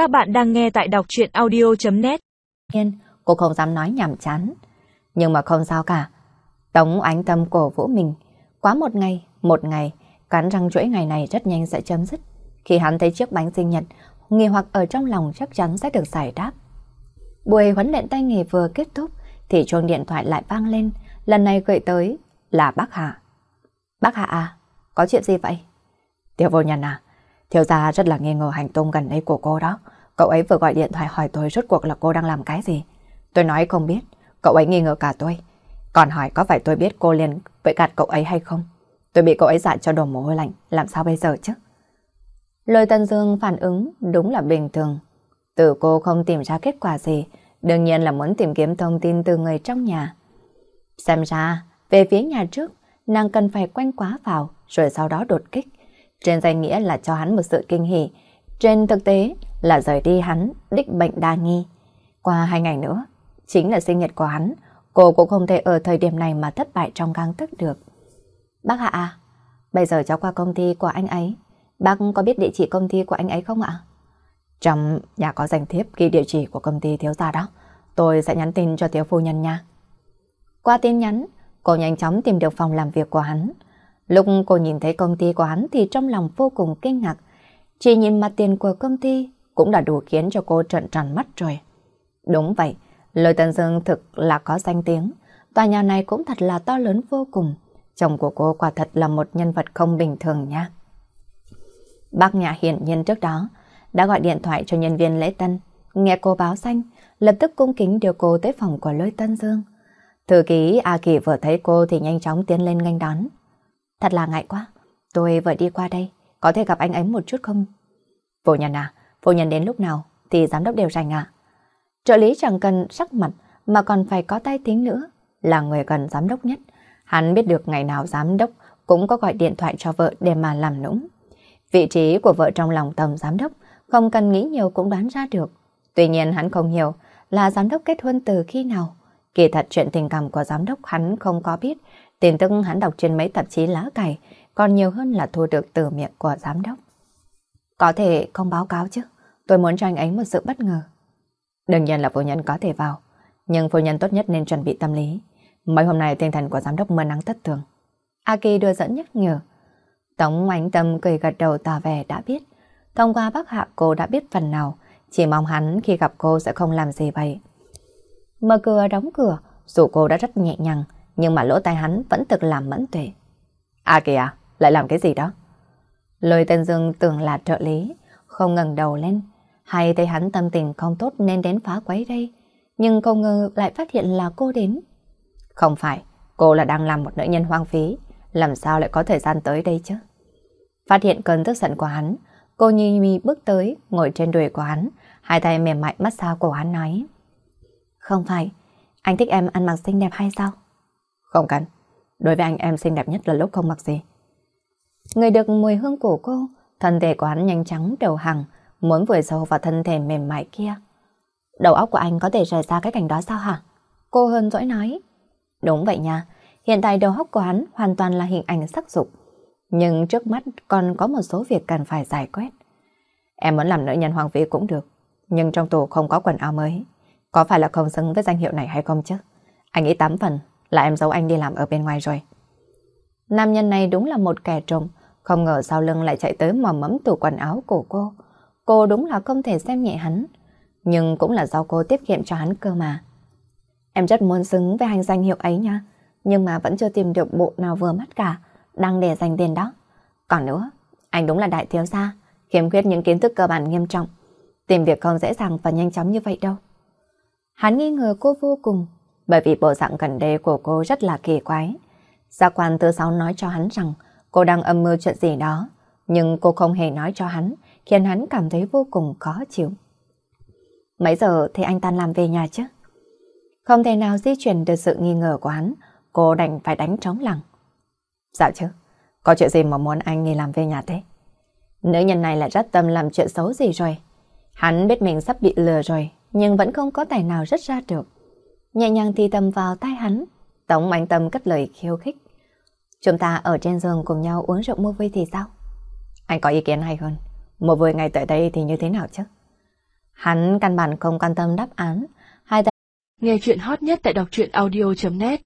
Các bạn đang nghe tại đọc truyện audio.net Nhiên, cô không dám nói nhảm chán. Nhưng mà không sao cả. Tống ánh tâm cổ vũ mình. Quá một ngày, một ngày, cắn răng chuỗi ngày này rất nhanh sẽ chấm dứt. Khi hắn thấy chiếc bánh sinh nhật, nghi hoặc ở trong lòng chắc chắn sẽ được giải đáp. Buổi huấn luyện tay nghề vừa kết thúc, thì chuông điện thoại lại vang lên. Lần này gửi tới là bác Hạ. Bác Hạ à, có chuyện gì vậy? Tiểu vô nhân à, thiếu gia rất là nghi ngờ hành tung gần đây của cô đó. Cậu ấy vừa gọi điện thoại hỏi tôi rốt cuộc là cô đang làm cái gì. Tôi nói không biết, cậu ấy nghi ngờ cả tôi. Còn hỏi có phải tôi biết cô liền với gạt cậu ấy hay không? Tôi bị cậu ấy dặn cho đồ mồ hôi lạnh, làm sao bây giờ chứ? Lôi Tân Dương phản ứng đúng là bình thường. Từ cô không tìm ra kết quả gì, đương nhiên là muốn tìm kiếm thông tin từ người trong nhà. Xem ra, về phía nhà trước, nàng cần phải quanh quá vào, rồi sau đó đột kích. Trên danh nghĩa là cho hắn một sự kinh hỉ, trên thực tế là rời đi hắn, đích bệnh đa nghi. Qua hai ngày nữa, chính là sinh nhật của hắn, cô cũng không thể ở thời điểm này mà thất bại trong gang tức được. Bác Hạ à, bây giờ cháu qua công ty của anh ấy, bác có biết địa chỉ công ty của anh ấy không ạ? Trong nhà có danh thiếp ghi địa chỉ của công ty thiếu gia đó, tôi sẽ nhắn tin cho thiếu phu nhân nha. Qua tin nhắn, cô nhanh chóng tìm được phòng làm việc của hắn. Lúc cô nhìn thấy công ty của hắn thì trong lòng vô cùng kinh ngạc. Chỉ nhìn mặt tiền của công ty cũng đã đủ khiến cho cô trợn tròn mắt rồi. Đúng vậy, Lôi Tân Dương thực là có danh tiếng. Tòa nhà này cũng thật là to lớn vô cùng. Chồng của cô quả thật là một nhân vật không bình thường nha. Bác nhà hiển nhiên trước đó đã gọi điện thoại cho nhân viên lễ tân. Nghe cô báo xanh, lập tức cung kính đưa cô tới phòng của Lôi Tân Dương. Thư ký A Kỳ vừa thấy cô thì nhanh chóng tiến lên nghênh đón. Thật là ngại quá, tôi vừa đi qua đây, có thể gặp anh ấy một chút không? Vô nhân à, vô nhân đến lúc nào thì giám đốc đều rảnh à? Trợ lý chẳng cần sắc mặt mà còn phải có tay tính nữa, là người gần giám đốc nhất. Hắn biết được ngày nào giám đốc cũng có gọi điện thoại cho vợ để mà làm nũng. Vị trí của vợ trong lòng tầm giám đốc không cần nghĩ nhiều cũng đoán ra được. Tuy nhiên hắn không hiểu là giám đốc kết hôn từ khi nào. Kỳ thật chuyện tình cảm của giám đốc hắn không có biết. Tin tức hắn đọc trên mấy tạp chí lá cày, còn nhiều hơn là thu được từ miệng của giám đốc. Có thể không báo cáo chứ. Tôi muốn cho anh ấy một sự bất ngờ. Đương nhiên là phu nhân có thể vào. Nhưng phu nhân tốt nhất nên chuẩn bị tâm lý. Mấy hôm nay tinh thần của giám đốc mưa nắng thất thường. Aki đưa dẫn nhắc nhở. Tống ánh tâm cười gật đầu tỏ vẻ đã biết. Thông qua bác hạ cô đã biết phần nào. Chỉ mong hắn khi gặp cô sẽ không làm gì vậy. Mở cửa đóng cửa, dù cô đã rất nhẹ nhàng, nhưng mà lỗ tai hắn vẫn thực làm mẫn tuệ. À kìa, lại làm cái gì đó? Lôi tên Dương tưởng là trợ lý, không ngẩng đầu lên. Hay thấy hắn tâm tình không tốt nên đến phá quấy đây. Nhưng không ngờ lại phát hiện là cô đến. Không phải, cô là đang làm một nữ nhân hoang phí. Làm sao lại có thời gian tới đây chứ? Phát hiện cơn tức giận của hắn, cô Nhi Mi bước tới, ngồi trên đùi của hắn, hai tay mềm mại massage của hắn nói. Không phải, anh thích em ăn mặc xinh đẹp hay sao? Không cần, đối với anh em xinh đẹp nhất là lúc không mặc gì. Người được mùi hương của cô, thân thể của hắn nhanh chóng đầu hàng, muốn vùi sâu vào thân thể mềm mại kia. Đầu óc của anh có thể rời ra cái cảnh đó sao hả? Cô hơn dỗi nói. Đúng vậy nha, hiện tại đầu óc của hắn hoàn toàn là hình ảnh sắc dục. Nhưng trước mắt còn có một số việc cần phải giải quyết. Em muốn làm nữ nhân hoàng vĩ cũng được, nhưng trong tù không có quần áo mới. Có phải là không xứng với danh hiệu này hay không chứ? Anh nghĩ tám phần là em giấu anh đi làm ở bên ngoài rồi. Nam nhân này đúng là một kẻ trộm, không ngờ sau lưng lại chạy tới mò mẫm tủ quần áo của cô. Cô đúng là không thể xem nhẹ hắn, nhưng cũng là do cô tiết kiệm cho hắn cơ mà. Em rất muốn xứng với hành danh hiệu ấy nha, nhưng mà vẫn chưa tìm được bộ nào vừa mắt cả, đang để dành tiền đó. Còn nữa, anh đúng là đại thiếu gia, khiếm khuyết những kiến thức cơ bản nghiêm trọng. Tìm việc không dễ dàng và nhanh chóng như vậy đâu. Hắn nghi ngờ cô vô cùng, bởi vì bộ dạng gần đây của cô rất là kỳ quái. Gia quan thứ sáu nói cho hắn rằng cô đang âm mưu chuyện gì đó, nhưng cô không hề nói cho hắn, khiến hắn cảm thấy vô cùng khó chịu. Mấy giờ thì anh tan làm về nhà chứ? Không thể nào di chuyển được sự nghi ngờ của hắn, cô đành phải đánh trống lặng. Dạ chứ, có chuyện gì mà muốn anh nghỉ làm về nhà thế? Nữ nhân này lại rất tâm làm chuyện xấu gì rồi. Hắn biết mình sắp bị lừa rồi, nhưng vẫn không có tài nào rất ra được. Nhẹ nhàng thì tầm vào tay hắn, Tống Mạnh Tâm cất lời khiêu khích. Chúng ta ở trên giường cùng nhau uống rượu mua vui thì sao? Anh có ý kiến hay hơn. Một vui ngày tại đây thì như thế nào chứ? Hắn căn bản không quan tâm đáp án. Hai tay... Nghe chuyện hot nhất tại đọc truyện audio.net